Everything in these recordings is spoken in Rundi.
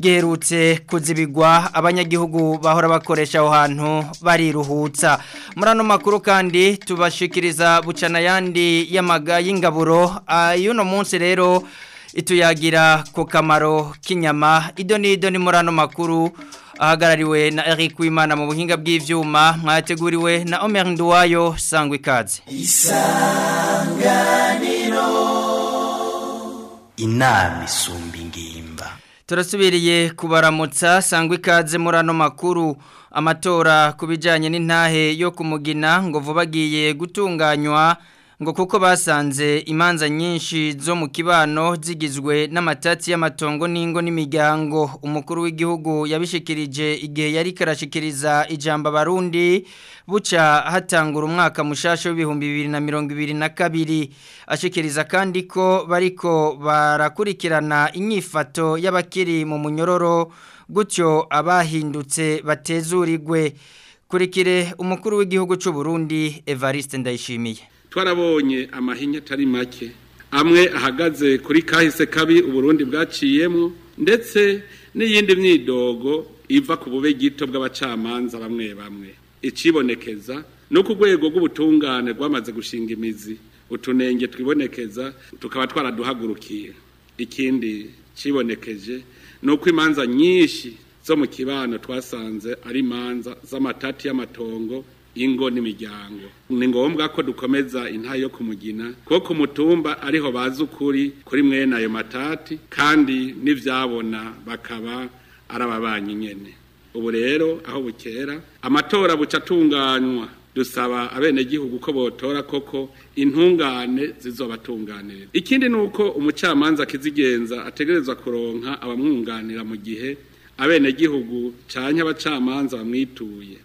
giherutse kuzibigwa abanyagihugu bahora bakoresha aho hantu bariruhutsa muri makuru kandi tubashikiriza bucana yandi y'amaga y'ingaburo ah, y'uno munsi rero ituyagira ku kamaro k'inyama ido n'ido ni murano makuru ahagarariwe na Eric Wimana mu buhinga bw'ivyuma mwateguriwe na Omer Nduwayo sangwe ikaze isanganiro inama turasubiriye kubaramutsa sangwa ikaze muri makuru amatora ku n'intahe yo kumugina ngo vuba agiye gutunganywa ngo kuko basanze imanza nyinshi zo mu kibano zigizwe n'amatatsi y'amatongo n'ingo n'imiryango umukuru w'igihugu yabishikirije igihe yari karashikiriza ijambo abarundi buca hatangura umwaka mushasho w'ibihumbi bibiri na mirongo ibiri na kabiri ashikiriza kandi ko bariko barakurikirana inyifato y'abakiri mu munyororo gutyo abahindutse batezurirwe kurikire umukuru w'igihugu cy'u Burundi Evariste Ndayishimiye twarabonye amahinya atari make amwe ahagaze kuri kahise kabi uburundi bwaciyemo ndetse n'iyindi myidogo iva ku bube gito bw'abacamanza bamwe bamwe icibonekeza no ku rwego rw'ubutungane rwamaze gushinga imizi utunenge twibonekeza tukaba twaraduhagurukiye ikindi kibonekeje ni uko imanza nyinshi zo mu kibano twasanze ari imanza z'amatati y'amatongo ingo n'imiryango ni ngombwa ko dukomeza intayo yo kumugina ko ku ariho bazi ukuri kuri mwene ayo matati kandi n'ibyabona bakaba ari ababanyi nyine ubu rero aho bukera amatora buca atunganywa dusaba abenegihugu ko botora koko intungane zizobatunganira. ikindi ni uko umucamanza akizigenza ategerezwa kuronka abamwunganira mu gihe abenegihugu cyane abacamanza bamwituye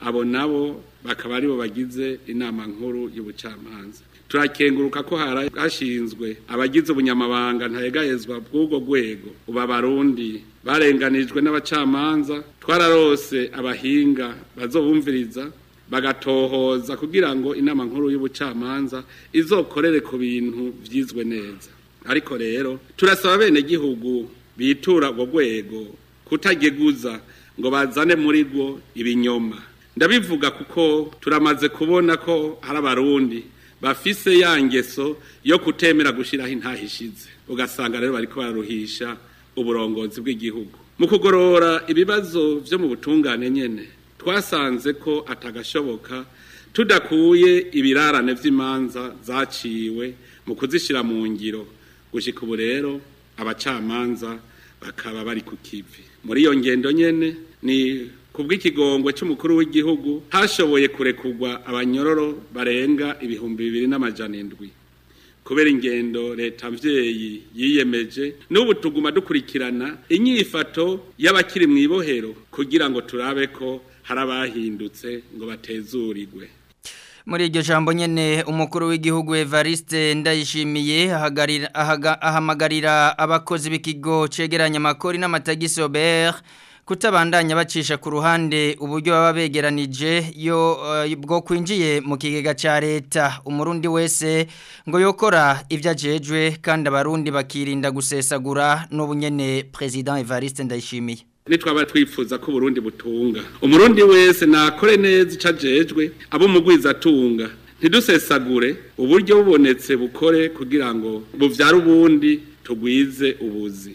abo nabo bakaba aribo bagize inama nkuru y'ubucamanza turakenguruka ko hashinzwe abagize ubunyamabanga ntayegayezwa bw'ubwo rwego uba abarundi barenganijwe n'abacamanza twararose abahinga bazobumviriza bagatohoza kugira ngo inama nkuru y'ubucamanza izokorere ku bintu byizwe neza ariko rero turasaba bene gihugu bitura ubwo rwego kutageguza ngo bazane muri rwo ibinyoma ndabivuga kuko turamaze kubona ko hari abarundi bafise ya ngeso yo kutemera gushyiraho intaha ishize ugasanga rero bari kubaruhisha uburongozi bw'igihugu mu kugorora ibibazo byo mu butungane nyine twasanze ko atagashoboka tudakuye ibirarane by'imanza zaciwe mu kuzishyira mu ngiro gushyika ubu rero abacamanza bakaba bari ku kivi muri iyo ngendo nyine ni ku bw'ikigongo cy'umukuru w'igihugu hashoboye kurekurwa abanyororo barenga ibihumbi bibiri n'amajana indwi kubera ingendo leta mvyeyi yiyemeje n'ubu tuguma dukurikirana inyifato y'abakiri mu ibohero kugira ngo turabe ko hari abahindutse ngo batezurirwe muri iryo jambo nyene umukuru w'igihugu Evariste ndayishimiye ahamagarira abakozi b'ikigo cegeranya amakori n'amatagisi Aubert kutabandanya bacisha ku ruhande uburyo baba yo eh, bwo kwinjiye mu kigega cya leta umurundi wese ngo yokora ibyo ajejwe kandi abarundi bakirinda gusesagura n'ubunyene President Evariste Ndayishimiye nitwaba twifuza ko Burundi butunga umurundi wese nakore neza icajejwe abo mugwiza atunga ntidusesagure uburyo bubonetse bukore kugira ngo buvyare ubundi tugwize ubuzi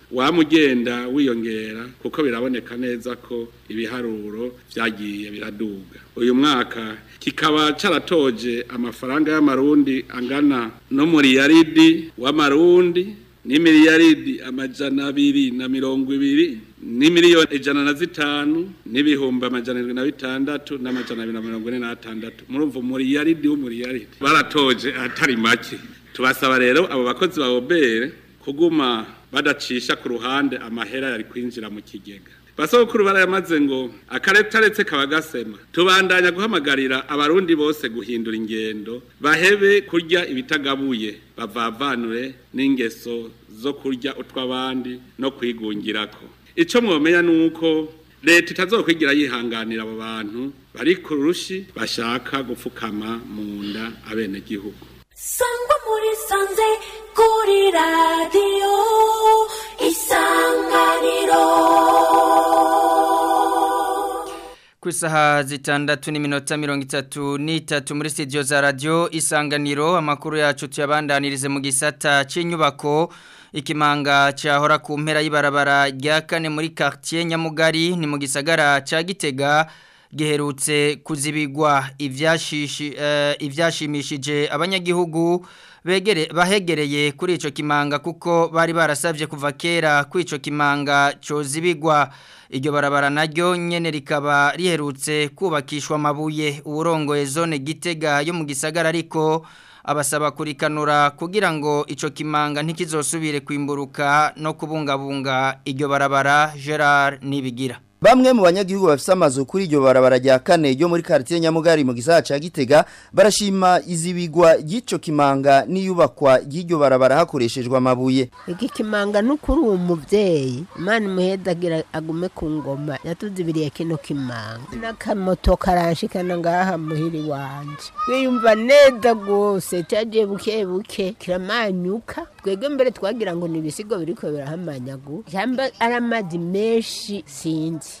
wamugenda wiyongera kuko biraboneka neza ko ibiharuro byagiye biraduga uyu mwaka kikaba caratoje amafaranga y'amarundi angana no muri yaridi wa w'amarundi n'imiliyaridi amajana abiri na mirongo ibiri miliyoni ijana na zitanu n'ibihumbi amajana irindwi na bitandatu n'amajana abiri na mirongo ine n'atandatu murumva muri yaridi baratoje atari make tubasaba rero abo bakozi ba obere kuguma badacisha ku ruhande amahera yari kwinjira mu kigega basogokuru barayamaze ngo akaretaretse kabagasema gasema tubandanya guhamagarira abarundi bose guhindura ingendo bahebe kurya ibitagabuye bavavanure n'ingeso zo kurya utw'abandi no kwigungirako icyo mwomenya ni uko leta itazokwigira yihanganira abo bantu bari ku rushi bashaka gupfukama mu nda abenegihugu sangwa muri sanze 우리 라디오 이상가리로 ku isaha zitandatu n'iminota mirongo itatu n'itatu muri studio za radiyo isanganiro amakuru yacu tuyabandanirize mu gisata cy'inyubako ikimanga cyahora ku mpera y'ibarabara rya kane muri karitsiye nyamugari ni mu gisagara cya gitega giherutse kuzibigwa ibyashimishije eh, abanyagihugu bahegereye kuri icyo kimanga kuko bari barasabye kuva kera kwico icyo kimanga cyozibigwa iryo barabara naryo nyine rikaba riherutse kubakishwa amabuye uburongoye zone gitega yo mu gisagara ariko abasaba kurikanura kugira ngo icyo kimanga ntikizosubire kwimburuka no kubungabunga iryo barabara gerard n’ibigira bamwe mu banyagihugu bafite amazu kuri iryo barabara rya kane ryo muri karitsiye nyamugari mu gisaka cya gitega barashima izibigwa ry'icyo kimanga n'iyubakwa ry'iryo barabara hakoreshejwe amabuye iki kimanga kuri uwo mubyeyi imana imuhedagira agume ku ngoma yatuzibiriye kino kimanga n'akamoto karanshikana ngaha muhiri wanjye wiyumva neza rwose cyagiye buke buke kiramanyuka twebwe mbere twagira ngo ni ibisigo biriko birahamanyagu cyangwa ari amazi menshi sinzi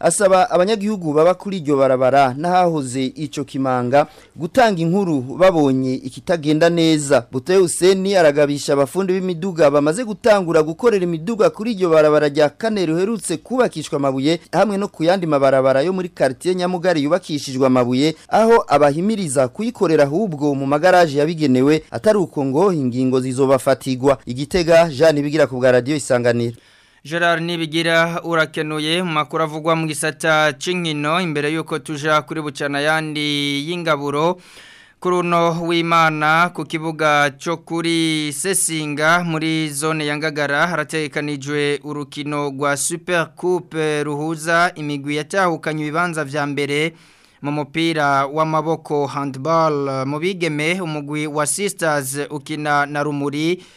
asaba abanyagihugu baba kuri iryo barabara n'ahahoze icyo kimanga gutanga inkuru babonye ikitagenda neza butoye Hussein aragabisha abafundi b'imiduga bamaze gutangura gukorera imiduga kuri iryo barabara rya kane riherutse kubakishwa amabuye hamwe no ku yandi mabarabara yo muri quartier Nyamugari yubakishijwe amabuye aho abahimiriza kuyikorera ahubwo mu magaraje yabigenewe atari uko ngo ingingo zizobafatigwa igitega Jean Bigira ku bwa radio isanganira Gerard Nibigira urakenuye mu makuru avugwa mu gisata cy'inkino imbere y'uko tuja kuri bucana yandi y'ingaburo kuruno w'imana ku kibuga cyo kuri sesinga muri zone ya ngagara haratekanijwe urukino rwa super coupe ruhuza imigwi yatahukanye ibibanza vya mbere mu mupira w'amaboko handball mu bigeme umugwi wa sisters ukina na rumuri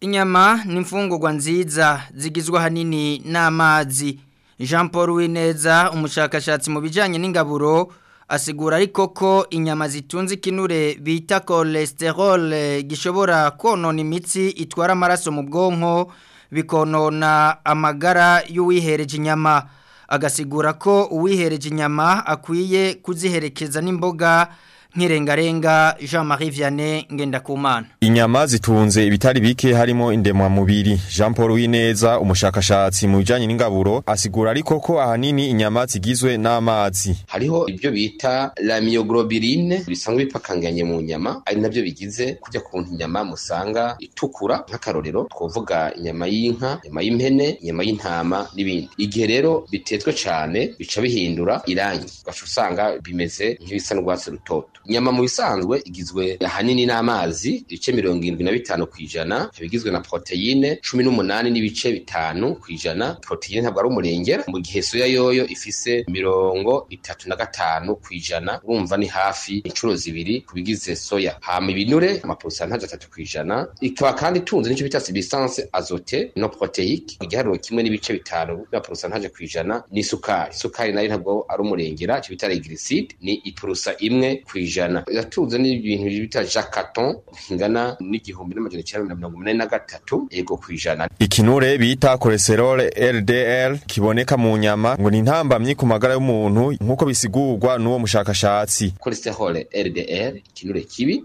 inyama ni imfungurwa nziza zigizwa ahanini n'amazi jean paul wineza umushakashatsi mu bijyanye n'ingaburo asigura ariko ko inyama zitunze ikinure bita cholesterol eh, gishobora konona imitsi itwara amaraso mu bwonko bikonona amagara y'uwihereje inyama agasigura ko uwihereje inyama akwiye kuziherekeza n'imboga nk'irengarenga jean marie vianney ngendakumana inyama zitunze ibitari bike harimo indemwa mubiri jean paul wineza umushakashatsi mu bijyanye n'ingaburo asigura ariko ko ahanini inyama zigizwe n'amazi hariho ibyo bita la lamiyogorobirine bisanzwe bipakanganye mu nyama ari nabyo bigize kujya kuntu inyama musanga itukura nk'akarorero twavuga inyama y'inka inyama y'impene inyama y'intama n'ibindi igihe rero bitetswe cyane bica bihindura irangi ugaca usanga bimeze nk'ibisa n'urwatsi rutoto inyama mu bisanzwe igizwe ahanini n'amazi ibice mirongo irindwi na bitanu ku ijana bigizwe na poroteyine cumi n'umunani n'ibice bitanu ku ijana poroteyine ntabwo ari umurengera mu gihe soya yoyo ifise mirongo itatu na gatanu ku ijana urumva ni hafi inshuro zibiri ku bigize soya hama ibinure amaporusantaje atatu ku ijana ikaba kandi itunze n'icyo bita sibisanse azote no poroteyike igiharuro kimwe n'ibice bitanu by'amaporusantaje ku ijana ni isukari nayo ntabwo ari umurengera icyo bita regiriside ni ipurusa imwe ku ijana ijana yatunze n'ibintu bita jakaton bingana n'igihumbi n'amajana cyenda mirongo inani na gatatu yego ku ijana ikinure bita kolesterole LDL kiboneka mu nyama ngo ni intambamyi ku magara y'umuntu nk'uko bisigurwa n'uwo mushakashatsi kolesterole LDL ikinure kibi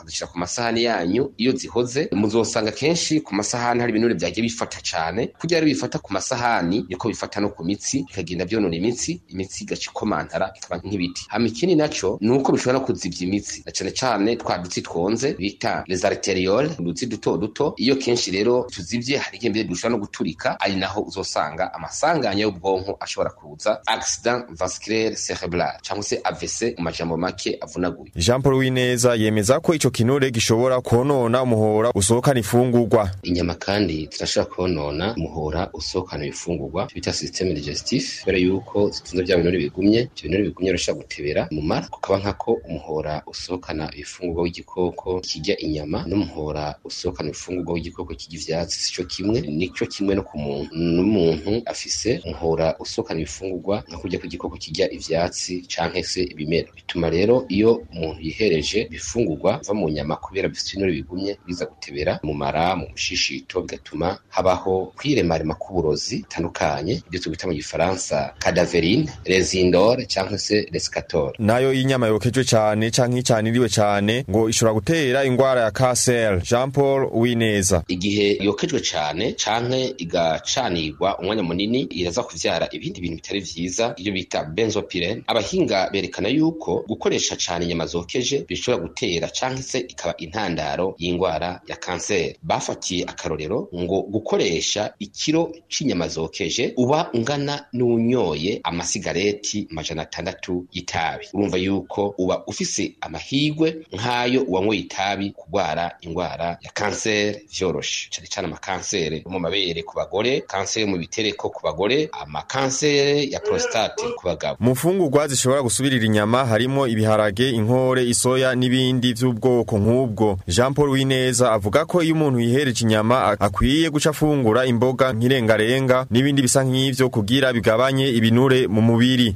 mukazishyira ku masahani yanyu iyo zihoze muzosanga kenshi ku masahani hari ibinure byagiye bifata cyane kugira ari bifata ku masahani niko bifata no ku mitsi bikagenda byonona imitsi imitsi igaca ikomantara ikaba nk'ibiti hama ikindi naco ni uko bishobora no kuzibya imitsi na cyane cyane twa dutsi twonze bita les arteriole udutsi duto duto iyo kenshi rero tuzi usibye hari igihembere bishobora no guturika ari naho uzosanga amasanganya y'ubwonko ashobora kuza accident vasculaire cerebral cyangwa se AVC mu majambo make avunaguye Jean Paul Wineza yemeza ko icyo kinure gishobora konona umuhora usohokana ifungurwa inyama kandi zirashobora konona umuhora usohokana ifungurwa bita système digestif bere yuko zitunze bya binure bigumye ibyo binure bigumye birashobora gutebera mu mara kukaba nkako umuhora usohokana ifungurwa w'igikoko kijya inyama n'umuhora usohokana ifungurwa w'igikoko kirya ivyatsi si cyo kimwe ni cyo kimwe no ku muntu n'umuntu afise umuhora usokana ibifungurwa nko kurya kw'igikoko kijya ibyatsi canke se ibimera bituma rero iyo umuntu yihereje ibifungurwa biva mu nyama kubera bifite ibinure bigumye biza gutebera mu mara mu mushishito bigatuma habaho kwiremarema k'uburozi bitandukanye ibyo tubita mu gifaransa cadaverine resindore canke se rescator nayo y'inyama yokejwe cane canke icaniriwe cyane ngo ishobora gutera indwara ya kanseri jean paul wineza igihe yokejwe ikoreshwe cyane canke igacanirwa umwanya munini iraza kuvyara ibindi bintu bitari vyiza iyo bita benzopirene abahinga berekana yuko gukoresha cane inyama zokeje bishobora gutera canke se ikaba intandaro y’ingwara ya kanseri bafatiye akarorero ngo gukoresha ikiro c'inyama zokeje uba ungana n'unyoye amasigareti majana atandatu y'itabi urumva yuko uba ufise amahigwe nk'ayo uwanyoye itabi kurwara indwara ya kanseri vyoroshe cane cane amakanseri mu mabere ku bagore kanseri mu bitereko ku bagore amakanseri ya prostate ku bagabo mu mfungurwa zishobora gusubirira inyama harimo ibiharage inkore isoya n'ibindi by'ubwoko nk'ubwo jean paul wineza avuga ko iyo umuntu yihereje inyama akwiye guca afungura imboga nk'irengarenga n'ibindi bisa nk'ibyo kugira bigabanye ibinure mu mubiri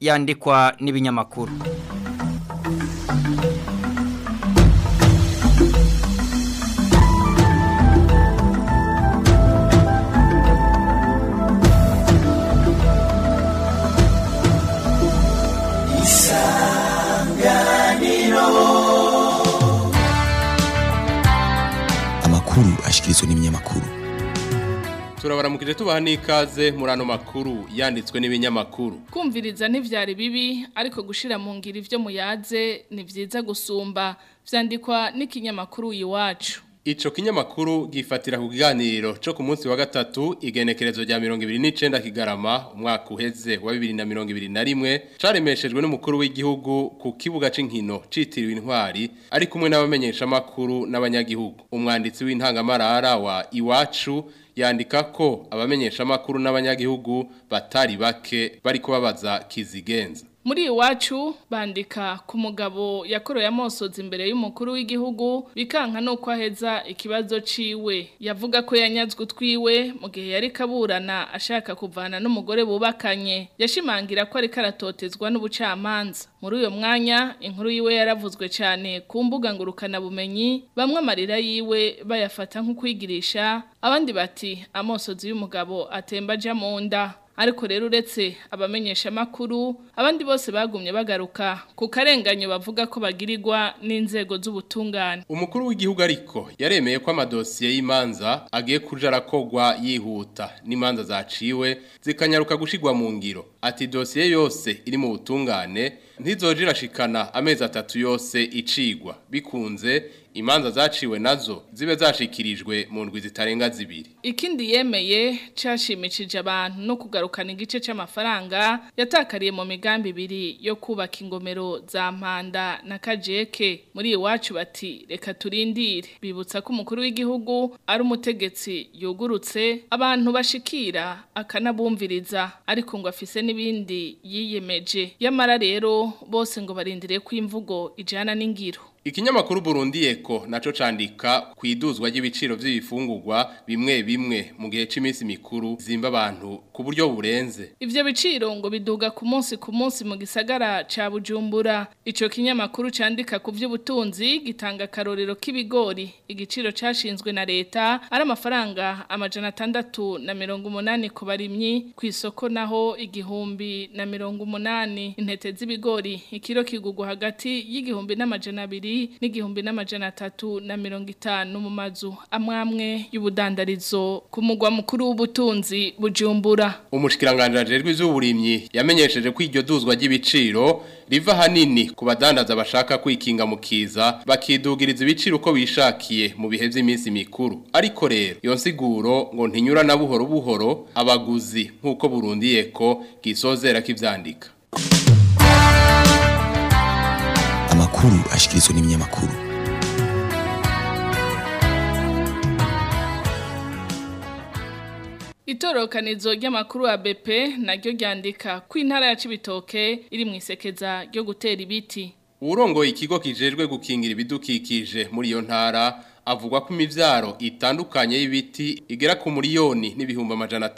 yandikwa n'ibinyamakuru ashyikirizwa n'ibinyamakuru turabaramukije tubaha n'ikaze muri ano makuru yanditswe n'ibinyamakuru kumviriza ntibyari bibi ariko gushyira mu ngiri ibyo muyaze ni byiza gusumba byandikwa n'ikinyamakuru iwacu Ico kinyamakuru gifatira kuganiro cyo ku munsi wa gatatu igenekerezo rya 29 kigarama umwaka uheze wa 2021 caremeshejwe n'umukuru w'igihugu ku kibuga c'inkino citiriwe intwari ari kumwe n'abamenyesha makuru n'abanyagihugu umwanditsi w'intangamarara wa Iwacu yandika ko abamenyesha makuru n'abanyagihugu batari bake bari kubabaza kizigenza muri iwacu bandika ku mugabo yakoroye amosozi imbere y'umukuru w'igihugu bikanka nuko aheza ikibazo ciwe yavuga ko yanyazwe twiwe mu gihe yari kaburana ashaka kuvana n'umugore bubakanye yashimangira ko ari karatotezwa n'ubucamanza muri uyo mwanya inkuru yiwe yaravuzwe cyane ku mbuga ngurukana bumenyi bamwe amarira yiwe bayafata nk'ukwigirisha abandi bati amosozi y'umugabo atemba ajya mu ariko rero uretse abamenyeshamakuru abandi bose bagumye bagaruka ku karenganyo bavuga ko bagirirwa n'inzego z'ubutungane umukuru w'igihugu ariko yaremeye ko amadosiye y'imanza agiye kuja arakogwa yihuta n'imanza zaciwe zikanyaruka gushigwa mu ngiro ati dosiye yose iri mu butungane ntizoje amezi atatu yose icigwa bikunze imanza zaciwe nazo zibe zashikirijwe mu ndwi zitarenga zibiri ikindi yemeye cyashimishije abantu no kugarukana igice cy'amafaranga yatakariye mu migambi ibiri yo kubaka ingomero za mpanda na kajeke muri iwacu bati reka turindire bibutsa ko umukuru w'igihugu ari umutegetsi yugurutse abantu bashikira akanabumviriza ariko ngo afise n'ibindi yiyemeje yamara rero bose ngo barindire ko imvugo ijana n'ingiro Ikinyamakuru Burundi Eko naco candika kwiduzwa ry'ibiciro by'ibifungurwa bimwe bimwe mu gihe c'iminsi mikuru zimba abantu ku buryo burenze. Ivyo biciro ngo biduga ku munsi ku munsi mu gisagara ca Bujumbura. Ico kinyamakuru candika ku by'ubutunzi gitanga karorero k'ibigori igiciro cashinzwe na leta ari amafaranga amajana 6 na 180 ku barimyi ku isoko naho igihumbi na 180 intete z'ibigori ikiro kigugu hagati y'igihumbi n'amajana 2 bibiri n'igihumbi n'amajana atatu na mirongo itanu mu mazu amwamwe y'ubudandarizo ku mugwa mukuru w'ubutunzi bujumbura umushyikiranganzira rw'iz'uburimyi yamenyesheje ko iryo duzwa ry'ibiciro riva hanini ku badandaza bashaka kwikinga Mukiza kiza bakidugiriza ibiciro uko bishakiye mu bihe by'iminsi mikuru ariko rero iyo ngo ntinyura na buhoro buhoro abaguzi nk'uko burundiye ko bwisozera ko ibyandika makuru ashyikirizwa n'ibinyamakuru itorokanizo ry'amakuru ABP naryo ryandika ko intara ya Cibitoke iri mu isekeza ryo gutera ibiti urongoye ikigo kijejwe gukingira ibidukikije muri iyo ntara avugwa ko imibyaro itandukanye y'ibiti igera ku miliyoni n'ibihumbi amajana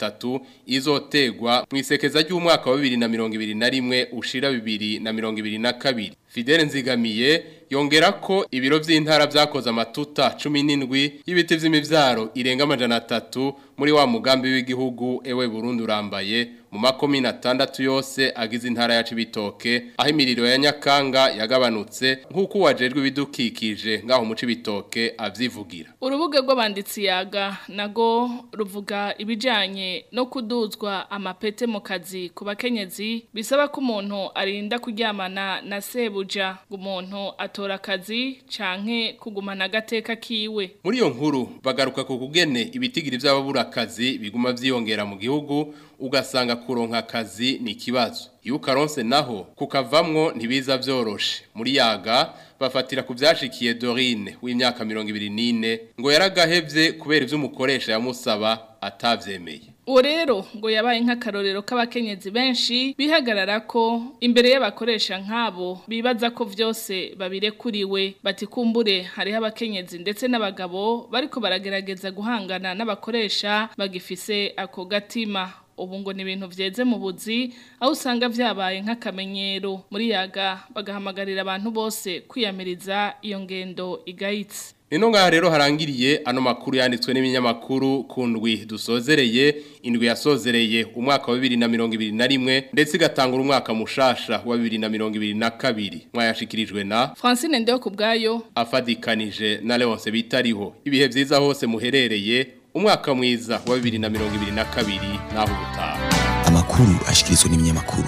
izotegwa mu isekeza ry'umwaka wa bibiri na mirongo ibiri na rimwe ushira bibiri na mirongo ibiri na kabiri Fidele Nzigamiye yongera ko ibiro by'intara byakoze amatuta 17 y'ibiti by'imibyaro irenga amajana atatu muri wa mugambi w'igihugu ewe Burundi urambaye mu makomine atandatu yose agize intara ya Cibitoke aho imiriro ya Nyakanga yagabanutse nk'uko wajejwe ibidukikije ngaho mu Cibitoke avyivugira urubuga rw'abanditsi yaga nago ruvuga ibijanye no kuduzwa amapete mu kazi ku bakenyezi bisaba ko umuntu arinda kuryamana na sebuja ngo atora akazi canke kugumana agateka kiwe muri iyo nkuru bagaruka ku kugene ibitigiri by'ababura akazi biguma vyiyongera mu gihugu ugasanga kuronka akazi ni kibazo iyo ukaronse naho kukavamo ntibiza byoroshe muri yaga bafatira ku byashikiye dorine w'imyaka mirongo ibiri n'ine ngo yaragahebye kubera ibyo umukoresha yamusaba atabyemeye uwo rero ngo yabaye nka nk'akarorero k'abakenyezi benshi bihagarara ko imbere y'abakoresha nk'abo bibaza ko byose kuriwe batikumbure hariho abakenyezi ndetse n'abagabo bariko baragerageza guhangana n'abakoresha bagifise ako gatima ubu ngo ni ibintu byeze mu buzi aho usanga byabaye nk'akamenyero muri yaga bagahamagarira abantu bose kwiyamiriza iyo ngendo igayitse ino ngaha rero harangiriye ano makuru yanditswe n'ibinyamakuru ku ndwi dusozereye indwi yasozereye umwaka wa bibiri na mirongo ibiri na rimwe ndetse igatangura umwaka mushasha wa bibiri na mirongo ibiri na kabiri mwayashikirijwe na francine ndeyo bwayo afadikanije na leonce bitariho ibihe byiza hose muherereye umwaka mwiza wa bibiri na mirongo ibiri na kabiri n'aho ubutaha amakuru ashyikirizwa n'ibinyamakuru